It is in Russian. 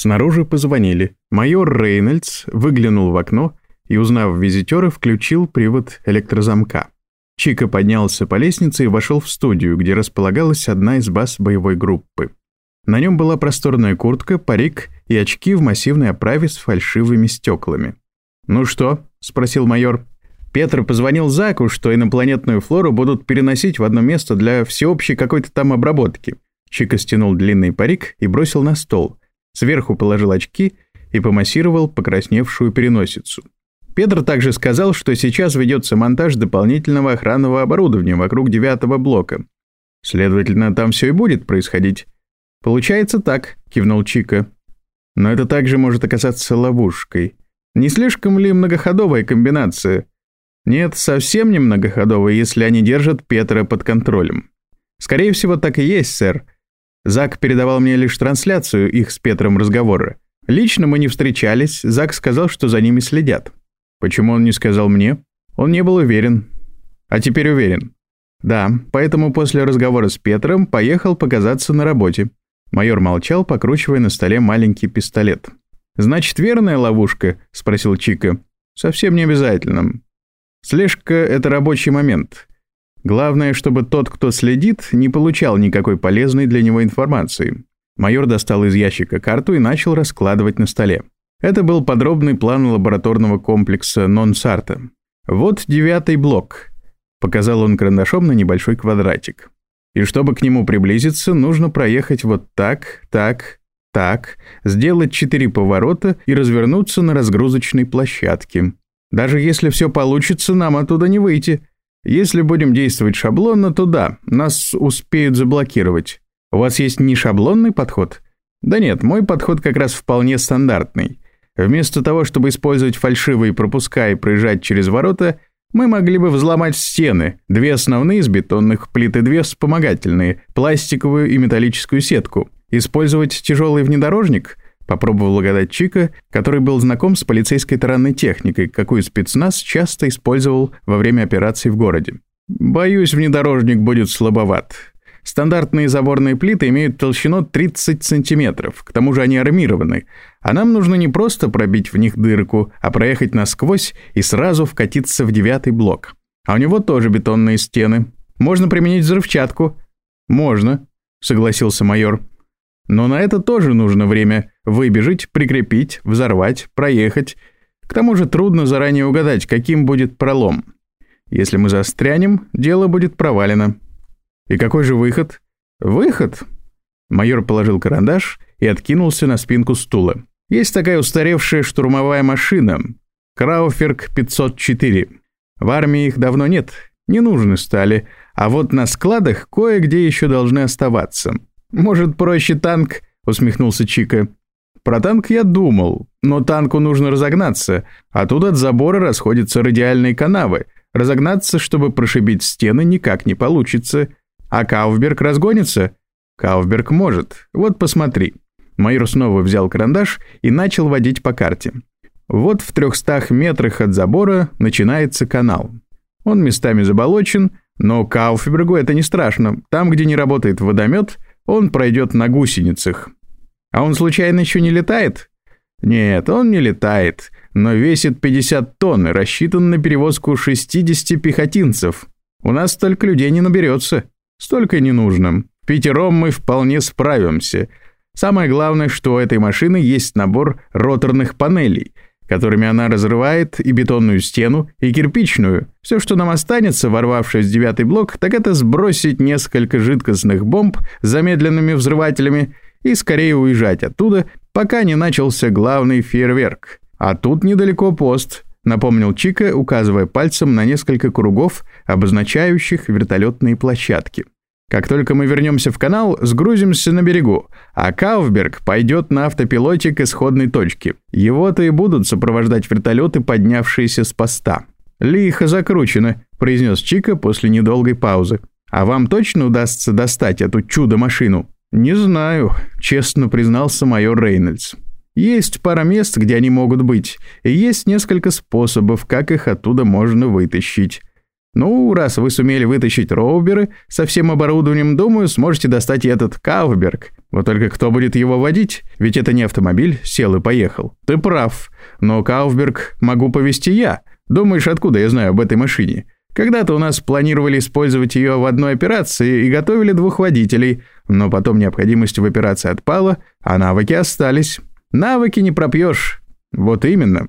Снаружи позвонили. Майор Рейнольдс выглянул в окно и, узнав визитера, включил привод электрозамка. Чика поднялся по лестнице и вошел в студию, где располагалась одна из баз боевой группы. На нем была просторная куртка, парик и очки в массивной оправе с фальшивыми стеклами. «Ну что?» – спросил майор. Петр позвонил Заку, что инопланетную флору будут переносить в одно место для всеобщей какой-то там обработки. Чика стянул длинный парик и бросил на стол. Сверху положил очки и помассировал покрасневшую переносицу. Петр также сказал, что сейчас ведется монтаж дополнительного охранного оборудования вокруг девятого блока. Следовательно, там все и будет происходить. «Получается так», — кивнул Чика. «Но это также может оказаться ловушкой. Не слишком ли многоходовая комбинация?» «Нет, совсем не многоходовая, если они держат Петра под контролем». «Скорее всего, так и есть, сэр. Зак передавал мне лишь трансляцию их с Петром разговора. Лично мы не встречались, Зак сказал, что за ними следят. Почему он не сказал мне? Он не был уверен. А теперь уверен. Да, поэтому после разговора с Петром поехал показаться на работе. Майор молчал, покручивая на столе маленький пистолет. «Значит, верная ловушка?» – спросил Чика. «Совсем не обязательно. Слежка – это рабочий момент. Главное, чтобы тот, кто следит, не получал никакой полезной для него информации. Майор достал из ящика карту и начал раскладывать на столе. Это был подробный план лабораторного комплекса Нонсарта. «Вот девятый блок», — показал он карандашом на небольшой квадратик. «И чтобы к нему приблизиться, нужно проехать вот так, так, так, сделать четыре поворота и развернуться на разгрузочной площадке. Даже если все получится, нам оттуда не выйти. Если будем действовать шаблонно, то да, нас успеют заблокировать. У вас есть не шаблонный подход? Да нет, мой подход как раз вполне стандартный. Вместо того, чтобы использовать фальшивые пропуска и проезжать через ворота, мы могли бы взломать стены, две основные из бетонных плит и две вспомогательные, пластиковую и металлическую сетку. Использовать тяжелый внедорожник – Попробовал угадать Чика, который был знаком с полицейской таранной техникой, какую спецназ часто использовал во время операций в городе. «Боюсь, внедорожник будет слабоват. Стандартные заборные плиты имеют толщину 30 сантиметров, к тому же они армированы, а нам нужно не просто пробить в них дырку, а проехать насквозь и сразу вкатиться в девятый блок. А у него тоже бетонные стены. Можно применить взрывчатку?» «Можно», — согласился майор. «Но на это тоже нужно время. Выбежать, прикрепить, взорвать, проехать. К тому же трудно заранее угадать, каким будет пролом. Если мы застрянем, дело будет провалено. И какой же выход? Выход? Майор положил карандаш и откинулся на спинку стула. Есть такая устаревшая штурмовая машина. Крауферк 504. В армии их давно нет, не нужны стали, а вот на складах кое-где еще должны оставаться. Может, проще танк, усмехнулся Чика. Про танк я думал, но танку нужно разогнаться, а тут от забора расходятся радиальные канавы. Разогнаться, чтобы прошибить стены, никак не получится. А Кауфберг разгонится? Кауфберг может. Вот посмотри. Майор снова взял карандаш и начал водить по карте. Вот в трехстах метрах от забора начинается канал. Он местами заболочен, но Кауфбергу это не страшно. Там, где не работает водомет, он пройдет на гусеницах. А он случайно еще не летает? Нет, он не летает, но весит 50 тонн и рассчитан на перевозку 60 пехотинцев. У нас столько людей не наберется. Столько не нужно. Пятером мы вполне справимся. Самое главное, что у этой машины есть набор роторных панелей, которыми она разрывает и бетонную стену, и кирпичную. Все, что нам останется, ворвавшись в девятый блок, так это сбросить несколько жидкостных бомб с замедленными взрывателями и скорее уезжать оттуда, пока не начался главный фейерверк. А тут недалеко пост, напомнил Чика, указывая пальцем на несколько кругов, обозначающих вертолетные площадки. Как только мы вернемся в канал, сгрузимся на берегу, а Кауфберг пойдет на автопилоте к исходной точке. Его-то и будут сопровождать вертолеты, поднявшиеся с поста. «Лихо закручено», — произнес Чика после недолгой паузы. «А вам точно удастся достать эту чудо-машину?» «Не знаю», — честно признался майор Рейнольдс. «Есть пара мест, где они могут быть, и есть несколько способов, как их оттуда можно вытащить. Ну, раз вы сумели вытащить роуберы со всем оборудованием, думаю, сможете достать и этот Кауфберг. Вот только кто будет его водить? Ведь это не автомобиль, сел и поехал. Ты прав, но Кауфберг могу повести я. Думаешь, откуда я знаю об этой машине? Когда-то у нас планировали использовать ее в одной операции и готовили двух водителей, но потом необходимость в операции отпала, а навыки остались. Навыки не пропьешь. Вот именно.